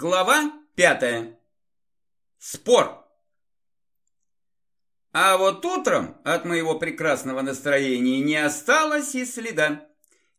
Глава пятая. Спор. А вот утром от моего прекрасного настроения не осталось и следа.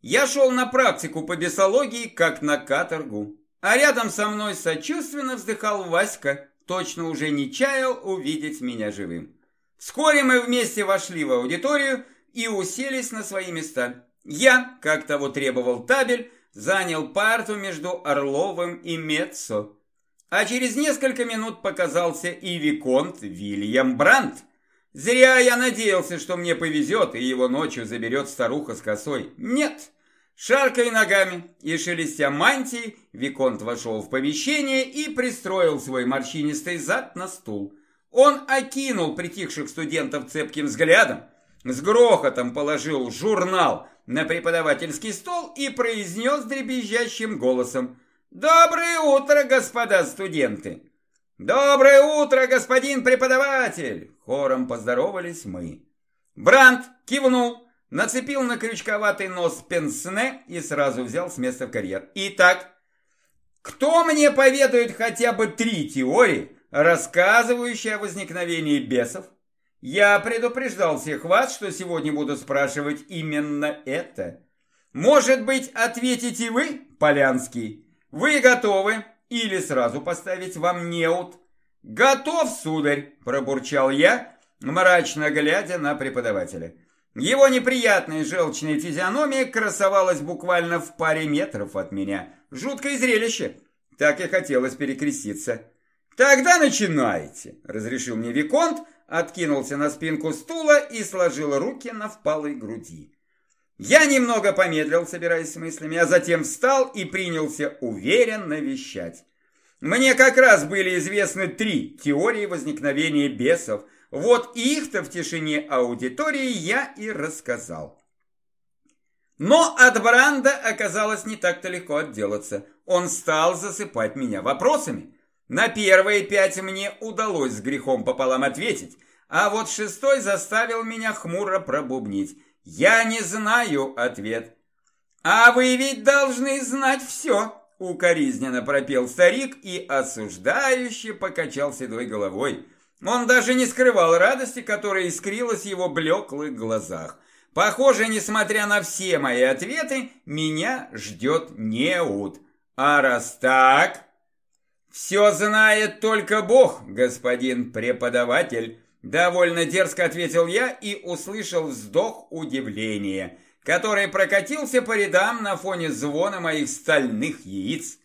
Я шел на практику по бесологии, как на каторгу. А рядом со мной сочувственно вздыхал Васька, точно уже не чаял увидеть меня живым. Вскоре мы вместе вошли в аудиторию и уселись на свои места. Я, как того требовал табель, занял парту между Орловым и Меццо. А через несколько минут показался и Виконт Вильям Брандт. Зря я надеялся, что мне повезет, и его ночью заберет старуха с косой. Нет. Шаркая ногами и шелестя мантией, Виконт вошел в помещение и пристроил свой морщинистый зад на стул. Он окинул притихших студентов цепким взглядом, с грохотом положил журнал на преподавательский стол и произнес дребезжащим голосом «Доброе утро, господа студенты!» «Доброе утро, господин преподаватель!» Хором поздоровались мы. Бранд кивнул, нацепил на крючковатый нос пенсне и сразу взял с места в карьер. «Итак, кто мне поведает хотя бы три теории, рассказывающие о возникновении бесов, я предупреждал всех вас, что сегодня буду спрашивать именно это. Может быть, ответите вы, Полянский? Вы готовы? Или сразу поставить вам неуд? Готов, сударь, пробурчал я, мрачно глядя на преподавателя. Его неприятная желчная физиономия красовалась буквально в паре метров от меня. Жуткое зрелище. Так и хотелось перекреститься. «Тогда начинайте», — разрешил мне Виконт, откинулся на спинку стула и сложил руки на впалой груди. Я немного помедлил, собираясь с мыслями, а затем встал и принялся уверенно вещать. Мне как раз были известны три теории возникновения бесов. Вот их-то в тишине аудитории я и рассказал. Но от Бранда оказалось не так-то легко отделаться. Он стал засыпать меня вопросами. На первые пять мне удалось с грехом пополам ответить, а вот шестой заставил меня хмуро пробубнить. Я не знаю ответ. А вы ведь должны знать все, укоризненно пропел старик и осуждающе покачал седой головой. Он даже не скрывал радости, которая искрилась в его блеклых глазах. Похоже, несмотря на все мои ответы, меня ждет неуд. А раз так... «Все знает только Бог, господин преподаватель», довольно дерзко ответил я и услышал вздох удивления, который прокатился по рядам на фоне звона моих стальных яиц.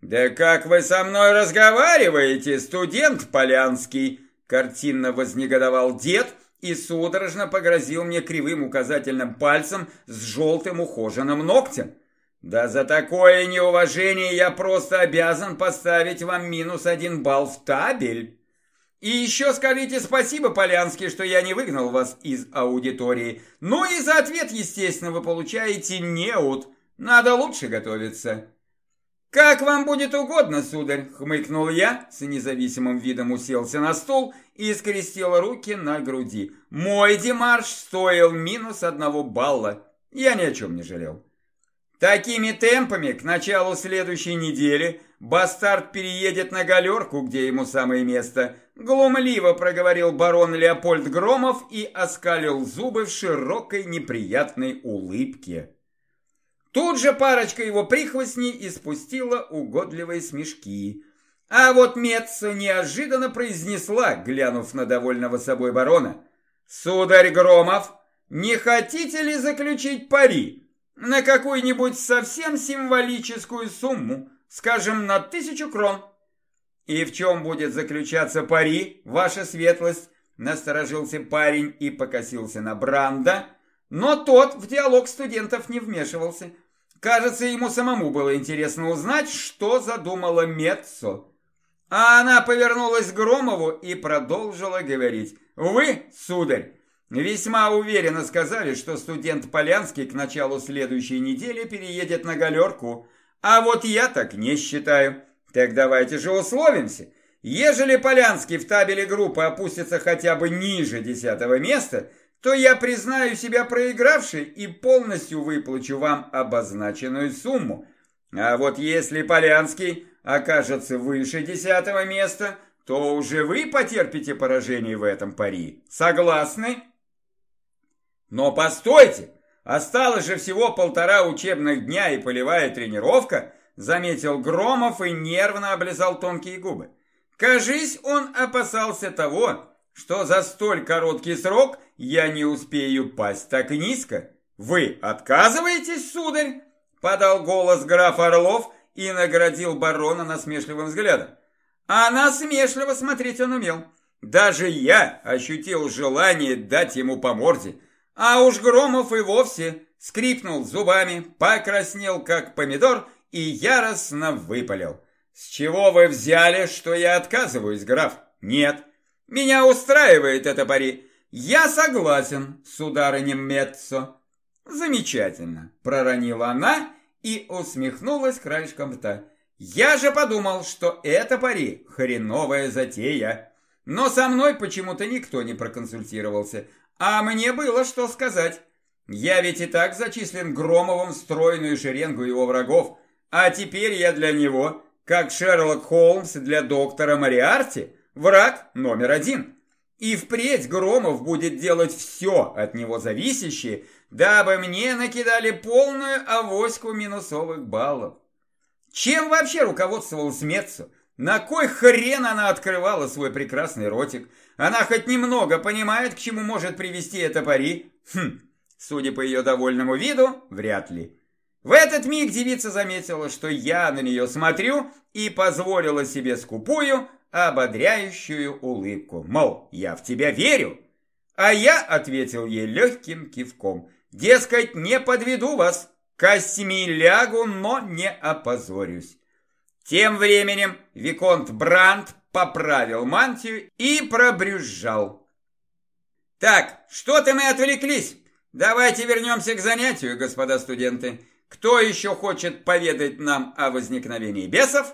«Да как вы со мной разговариваете, студент Полянский?» картинно вознегодовал дед и судорожно погрозил мне кривым указательным пальцем с желтым ухоженным ногтем. Да за такое неуважение я просто обязан поставить вам минус один балл в табель. И еще скажите спасибо, Полянский, что я не выгнал вас из аудитории. Ну и за ответ, естественно, вы получаете неуд. Надо лучше готовиться. «Как вам будет угодно, сударь», — хмыкнул я, с независимым видом уселся на стул и скрестил руки на груди. «Мой демарш стоил минус одного балла. Я ни о чем не жалел». Такими темпами к началу следующей недели бастард переедет на галерку, где ему самое место. Глумливо проговорил барон Леопольд Громов и оскалил зубы в широкой неприятной улыбке. Тут же парочка его прихвостней испустила угодливые смешки. А вот Меца неожиданно произнесла, глянув на довольного собой барона. «Сударь Громов, не хотите ли заключить пари?» На какую-нибудь совсем символическую сумму, скажем, на тысячу крон. И в чем будет заключаться пари, ваша светлость? Насторожился парень и покосился на Бранда, но тот в диалог студентов не вмешивался. Кажется, ему самому было интересно узнать, что задумала Меццо. А она повернулась к Громову и продолжила говорить. «Вы, сударь, Весьма уверенно сказали, что студент Полянский к началу следующей недели переедет на галерку, а вот я так не считаю. Так давайте же условимся. Ежели Полянский в табеле группы опустится хотя бы ниже десятого места, то я признаю себя проигравшей и полностью выплачу вам обозначенную сумму. А вот если Полянский окажется выше десятого места, то уже вы потерпите поражение в этом пари. Согласны? Но постойте, осталось же всего полтора учебных дня и полевая тренировка, заметил Громов и нервно облизал тонкие губы. Кажись, он опасался того, что за столь короткий срок я не успею пасть так низко. Вы отказываетесь, сударь? Подал голос граф Орлов и наградил барона насмешливым взглядом. А насмешливо смотреть он умел. Даже я ощутил желание дать ему по морде. А уж Громов и вовсе скрипнул зубами, покраснел как помидор и яростно выпалил. «С чего вы взяли, что я отказываюсь, граф?» «Нет, меня устраивает это пари. Я согласен, сударыня Меццо». «Замечательно», — проронила она и усмехнулась краешком рта. «Я же подумал, что это пари хреновая затея. Но со мной почему-то никто не проконсультировался, а мне было что сказать. Я ведь и так зачислен Громовым в стройную шеренгу его врагов, а теперь я для него, как Шерлок Холмс для доктора Мариарти, враг номер один. И впредь Громов будет делать все от него зависящее, дабы мне накидали полную авоську минусовых баллов. Чем вообще руководствовалась Меццо? На кой хрен она открывала свой прекрасный ротик? Она хоть немного понимает, к чему может привести это пари? Хм, судя по ее довольному виду, вряд ли. В этот миг девица заметила, что я на нее смотрю и позволила себе скупую, ободряющую улыбку. Мол, я в тебя верю. А я ответил ей легким кивком. Дескать, не подведу вас, косми лягу, но не опозорюсь. Тем временем Виконт Бранд поправил мантию и пробрюзжал. Так, что-то мы отвлеклись. Давайте вернемся к занятию, господа студенты. Кто еще хочет поведать нам о возникновении бесов?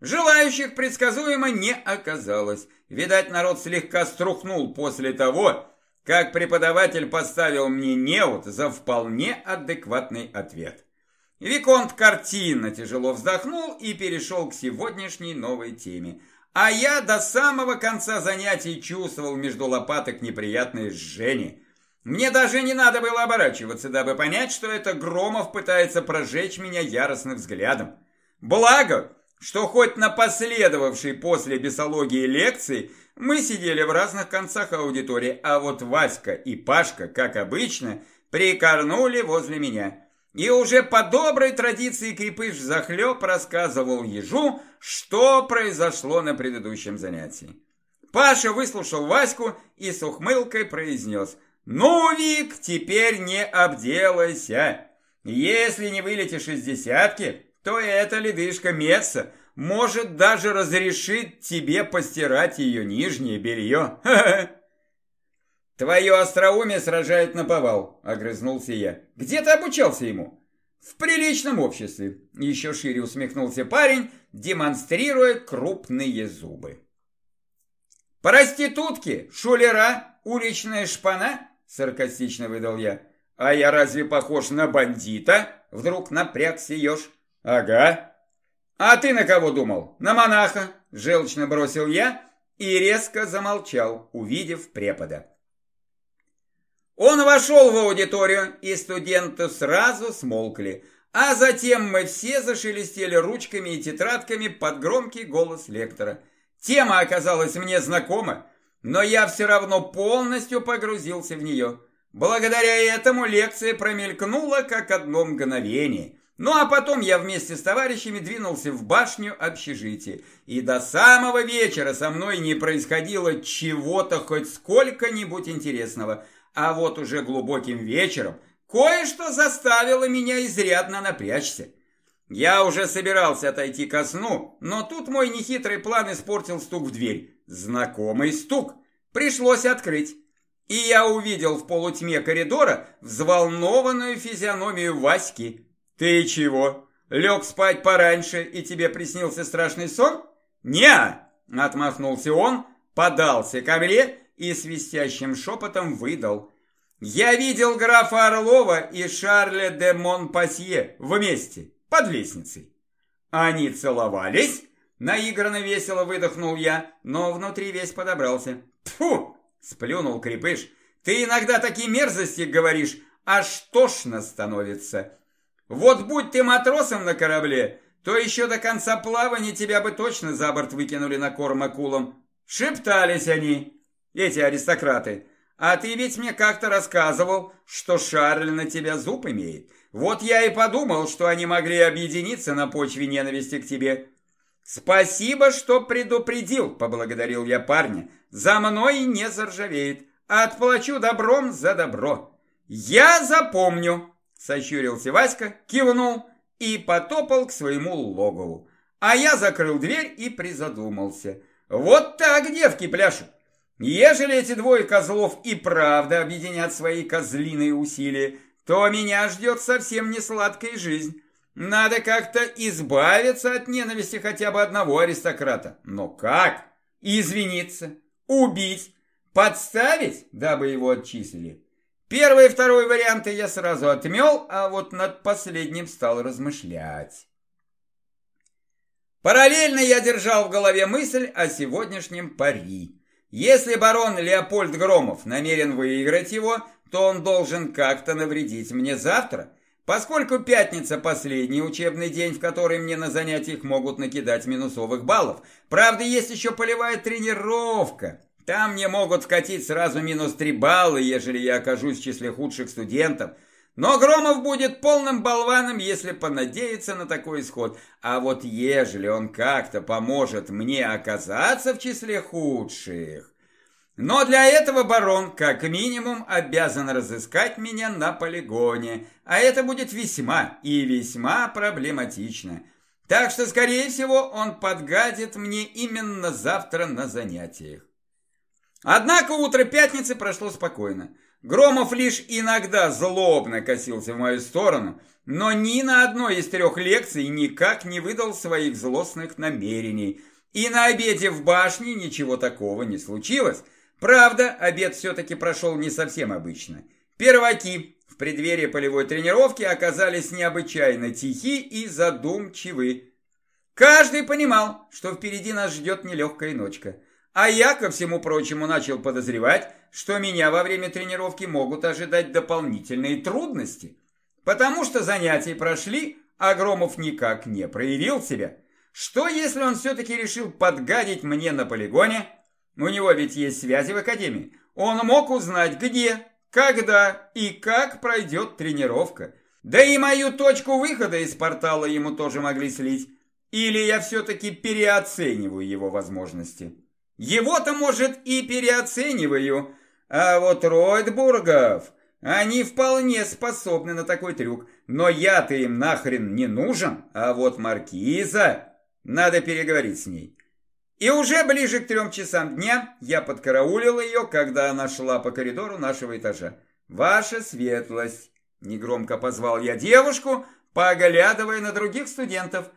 Желающих предсказуемо не оказалось. Видать, народ слегка струхнул после того, как преподаватель поставил мне неуд за вполне адекватный ответ. Виконт картинно тяжело вздохнул и перешел к сегодняшней новой теме. А я до самого конца занятий чувствовал между лопаток неприятное жжение. Мне даже не надо было оборачиваться, дабы понять, что это Громов пытается прожечь меня яростным взглядом. Благо, что хоть на последовавшей после бесологии лекции мы сидели в разных концах аудитории, а вот Васька и Пашка, как обычно, прикорнули возле меня. И уже по доброй традиции Крепыш захлеб рассказывал ежу, что произошло на предыдущем занятии. Паша выслушал Ваську и с ухмылкой произнес «Ну, Вик, теперь не обделайся! Если не вылетишь из десятки, то эта ледышка Месса может даже разрешить тебе постирать ее нижнее белье. Твое остроумие сражает на повал, огрызнулся я. Где ты обучался ему? В приличном обществе, еще шире усмехнулся парень, демонстрируя крупные зубы. Проститутки, шулера, уличная шпана, саркастично выдал я. А я разве похож на бандита? Вдруг напрягся еж. «Ага». «А ты на кого думал? На монаха?» – желчно бросил я и резко замолчал, увидев препода. Он вошел в аудиторию, и студенты сразу смолкли, а затем мы все зашелестели ручками и тетрадками под громкий голос лектора. Тема оказалась мне знакома, но я все равно полностью погрузился в нее. Благодаря этому лекция промелькнула как одно мгновение – ну а потом я вместе с товарищами двинулся в башню общежития. И до самого вечера со мной не происходило чего-то хоть сколько-нибудь интересного. А вот уже глубоким вечером кое-что заставило меня изрядно напрячься. Я уже собирался отойти ко сну, но тут мой нехитрый план испортил стук в дверь. Знакомый стук. Пришлось открыть. И я увидел в полутьме коридора взволнованную физиономию Васьки. «Ты чего? Лег спать пораньше, и тебе приснился страшный сон?» «Не!» – отмахнулся он, подался ко мне и свистящим шепотом выдал. «Я видел графа Орлова и Шарля де Монпасье вместе, под лестницей». Они целовались? Наигранно весело выдохнул я, но внутри весь подобрался. Фу! Сплюнул крепыш. Ты иногда такие мерзости говоришь, аж тошно становится. Вот будь ты матросом на корабле, то еще до конца плавания тебя бы точно за борт выкинули на корм акулам. Шептались они, эти аристократы. А ты ведь мне как-то рассказывал, что Шарль на тебя зуб имеет. Вот я и подумал, что они могли объединиться на почве ненависти к тебе. Спасибо, что предупредил, поблагодарил я парня. За мной не заржавеет. Отплачу добром за добро. Я запомню, сощурился Васька, кивнул и потопал к своему логову. А я закрыл дверь и призадумался. Вот так девки пляшут. Ежели эти двое козлов и правда объединят свои козлиные усилия, то меня ждет совсем не сладкая жизнь. Надо как-то избавиться от ненависти хотя бы одного аристократа. Но как? Извиниться? Убить? Подставить, дабы его отчислили? Первый и второй варианты я сразу отмел, а вот над последним стал размышлять. Параллельно я держал в голове мысль о сегодняшнем пари. Если барон Леопольд Громов намерен выиграть его, то он должен как-то навредить мне завтра, поскольку пятница – последний учебный день, в который мне на занятиях могут накидать минусовых баллов. Правда, есть еще полевая тренировка. Там мне могут вкатить сразу минус три балла, ежели я окажусь в числе худших студентов – но Громов будет полным болваном, если понадеяться на такой исход. А вот ежели он как-то поможет мне оказаться в числе худших... Но для этого барон, как минимум, обязан разыскать меня на полигоне, а это будет весьма и весьма проблематично. Так что, скорее всего, он подгадит мне именно завтра на занятиях. Однако утро пятницы прошло спокойно. Громов лишь иногда злобно косился в мою сторону, но ни на одной из трех лекций никак не выдал своих злостных намерений. И на обеде в башне ничего такого не случилось. Правда, обед все-таки прошел не совсем обычно. Перваки в преддверии полевой тренировки оказались необычайно тихи и задумчивы. Каждый понимал, что впереди нас ждет нелегкая ночка. А я, ко всему прочему, начал подозревать, что меня во время тренировки могут ожидать дополнительные трудности. Потому что занятия прошли, а Громов никак не проявил себя. Что, если он все-таки решил подгадить мне на полигоне? У него ведь есть связи в академии. Он мог узнать, где, когда и как пройдет тренировка. Да и мою точку выхода из портала ему тоже могли слить. Или я все-таки переоцениваю его возможности. Его-то, может, и переоцениваю, а вот Ройтбургов, они вполне способны на такой трюк, но я-то им нахрен не нужен, а вот Маркиза, надо переговорить с ней. И уже ближе к трем часам дня я подкараулил ее, когда она шла по коридору нашего этажа. «Ваша светлость!» – негромко позвал я девушку, поглядывая на других студентов.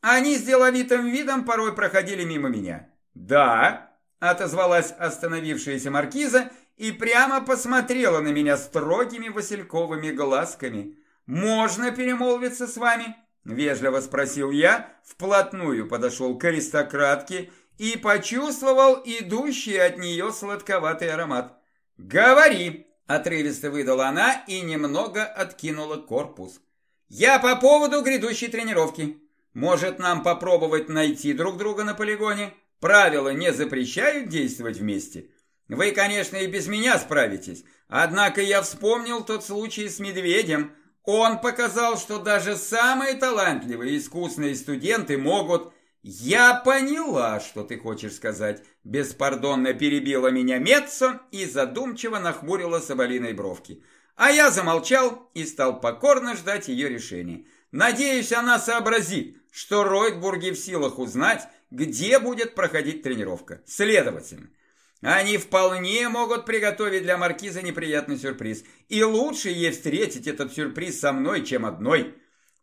Они с деловитым видом порой проходили мимо меня. «Да», – отозвалась остановившаяся маркиза и прямо посмотрела на меня строгими васильковыми глазками. «Можно перемолвиться с вами?» – вежливо спросил я, вплотную подошел к аристократке и почувствовал идущий от нее сладковатый аромат. «Говори!» – отрывисто выдала она и немного откинула корпус. «Я по поводу грядущей тренировки. Может, нам попробовать найти друг друга на полигоне?» Правила не запрещают действовать вместе. Вы, конечно, и без меня справитесь. Однако я вспомнил тот случай с медведем. Он показал, что даже самые талантливые и искусные студенты могут... Я поняла, что ты хочешь сказать. Беспардонно перебила меня Меццо и задумчиво нахмурила соболиной бровки. А я замолчал и стал покорно ждать ее решения. Надеюсь, она сообразит, что Ройтбурги в силах узнать, где будет проходить тренировка. Следовательно, они вполне могут приготовить для маркиза неприятный сюрприз. И лучше ей встретить этот сюрприз со мной, чем одной.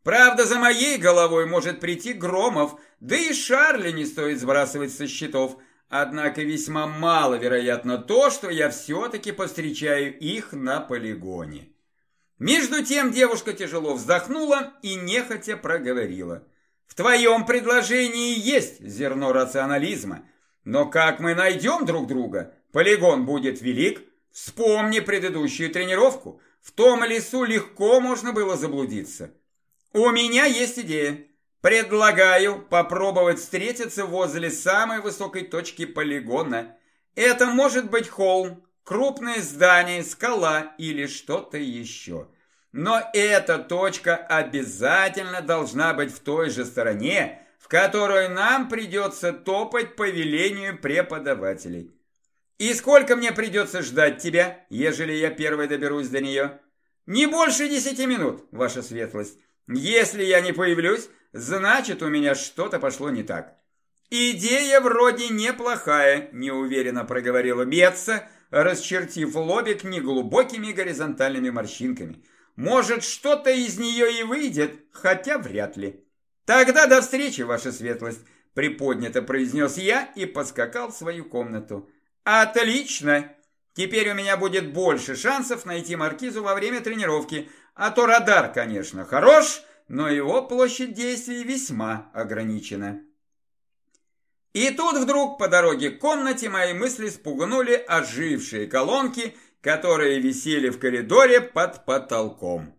Правда, за моей головой может прийти Громов, да и Шарли не стоит сбрасывать со счетов. Однако весьма маловероятно то, что я все-таки повстречаю их на полигоне. Между тем девушка тяжело вздохнула и нехотя проговорила – В твоем предложении есть зерно рационализма. Но как мы найдем друг друга? Полигон будет велик. Вспомни предыдущую тренировку. В том лесу легко можно было заблудиться. У меня есть идея. Предлагаю попробовать встретиться возле самой высокой точки полигона. Это может быть холм, крупное здание, скала или что-то еще. Но эта точка обязательно должна быть в той же стороне, в которую нам придется топать по велению преподавателей. И сколько мне придется ждать тебя, ежели я первый доберусь до нее? Не больше десяти минут, ваша светлость. Если я не появлюсь, значит у меня что-то пошло не так. Идея вроде неплохая, неуверенно проговорила Бетса, расчертив лобик неглубокими горизонтальными морщинками – может, что-то из нее и выйдет, хотя вряд ли. Тогда до встречи, ваша светлость, приподнято произнес я и поскакал в свою комнату. Отлично! Теперь у меня будет больше шансов найти маркизу во время тренировки, а то радар, конечно, хорош, но его площадь действий весьма ограничена. И тут вдруг по дороге к комнате мои мысли спугнули ожившие колонки которые висели в коридоре под потолком.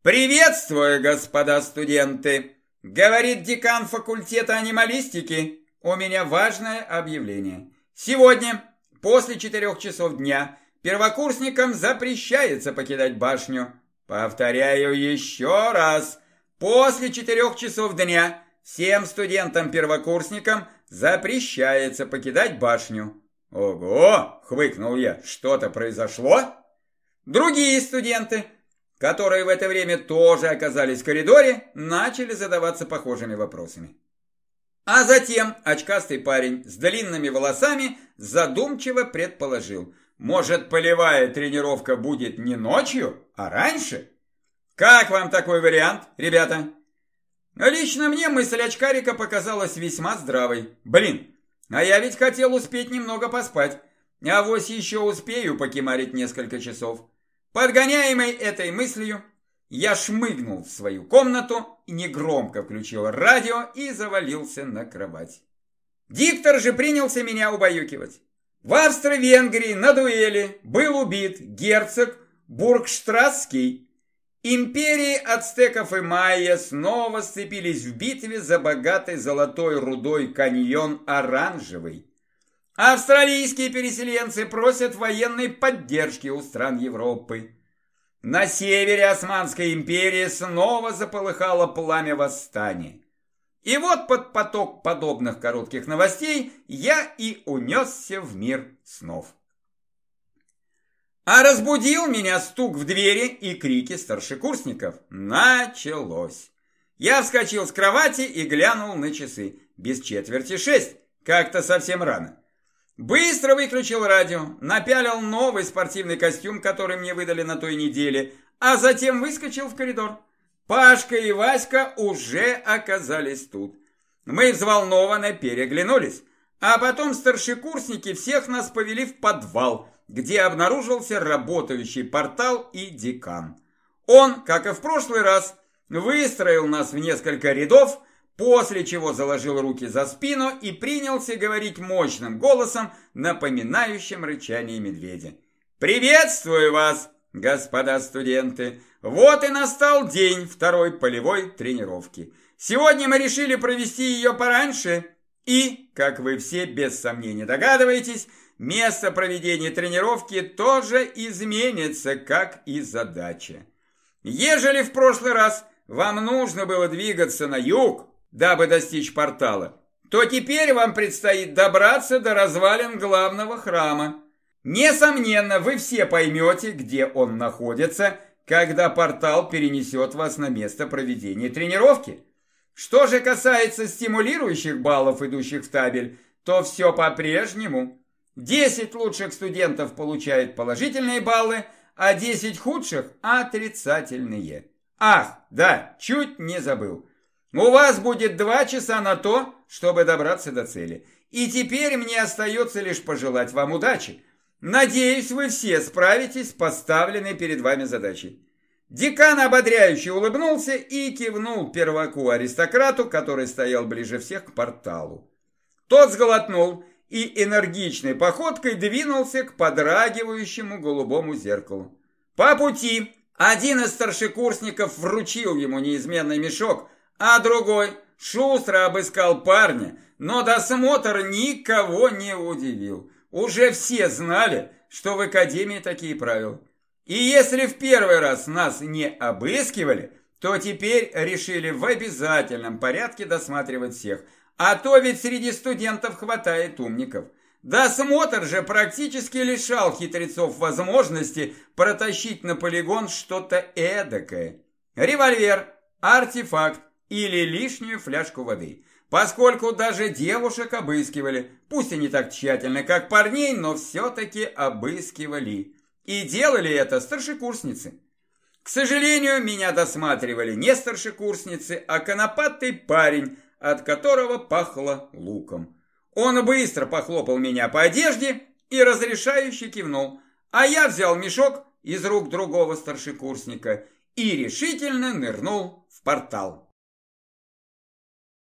«Приветствую, господа студенты!» – говорит декан факультета анималистики. «У меня важное объявление. Сегодня, после четырех часов дня, первокурсникам запрещается покидать башню. Повторяю еще раз. После четырех часов дня всем студентам-первокурсникам запрещается покидать башню. «Ого!» – хвыкнул я. «Что-то произошло?» Другие студенты, которые в это время тоже оказались в коридоре, начали задаваться похожими вопросами. А затем очкастый парень с длинными волосами задумчиво предположил, может, полевая тренировка будет не ночью, а раньше? Как вам такой вариант, ребята? Лично мне мысль очкарика показалась весьма здравой. Блин, а я ведь хотел успеть немного поспать. А вось еще успею покемарить несколько часов. Подгоняемый этой мыслью, я шмыгнул в свою комнату, негромко включил радио и завалился на кровать. Диктор же принялся меня убаюкивать. В Австро-Венгрии на дуэли был убит герцог Бургштрасский Империи ацтеков и майя снова сцепились в битве за богатый золотой рудой каньон Оранжевый. Австралийские переселенцы просят военной поддержки у стран Европы. На севере Османской империи снова заполыхало пламя восстания. И вот под поток подобных коротких новостей я и унесся в мир снов. А разбудил меня стук в двери и крики старшекурсников. Началось. Я вскочил с кровати и глянул на часы. Без четверти шесть. Как-то совсем рано. Быстро выключил радио, напялил новый спортивный костюм, который мне выдали на той неделе, а затем выскочил в коридор. Пашка и Васька уже оказались тут. Мы взволнованно переглянулись, а потом старшекурсники всех нас повели в подвал – где обнаружился работающий портал и декан. Он, как и в прошлый раз, выстроил нас в несколько рядов, после чего заложил руки за спину и принялся говорить мощным голосом, напоминающим рычание медведя. «Приветствую вас, господа студенты! Вот и настал день второй полевой тренировки. Сегодня мы решили провести ее пораньше и, как вы все без сомнения догадываетесь, место проведения тренировки тоже изменится, как и задача. Ежели в прошлый раз вам нужно было двигаться на юг, дабы достичь портала, то теперь вам предстоит добраться до развалин главного храма. Несомненно, вы все поймете, где он находится, когда портал перенесет вас на место проведения тренировки. Что же касается стимулирующих баллов, идущих в табель, то все по-прежнему. 10 лучших студентов получают положительные баллы, а 10 худших – отрицательные. Ах, да, чуть не забыл. У вас будет 2 часа на то, чтобы добраться до цели. И теперь мне остается лишь пожелать вам удачи. Надеюсь, вы все справитесь с поставленной перед вами задачей. Декан ободряюще улыбнулся и кивнул перваку-аристократу, который стоял ближе всех к порталу. Тот сглотнул и энергичной походкой двинулся к подрагивающему голубому зеркалу. По пути один из старшекурсников вручил ему неизменный мешок, а другой шустро обыскал парня, но досмотр никого не удивил. Уже все знали, что в академии такие правила. И если в первый раз нас не обыскивали, то теперь решили в обязательном порядке досматривать всех. А то ведь среди студентов хватает умников. Досмотр же практически лишал хитрецов возможности протащить на полигон что-то эдакое. Револьвер, артефакт или лишнюю фляжку воды. Поскольку даже девушек обыскивали, пусть и не так тщательно, как парней, но все-таки обыскивали. И делали это старшекурсницы. К сожалению, меня досматривали не старшекурсницы, а конопатый парень, от которого пахло луком. Он быстро похлопал меня по одежде и разрешающе кивнул, а я взял мешок из рук другого старшекурсника и решительно нырнул в портал.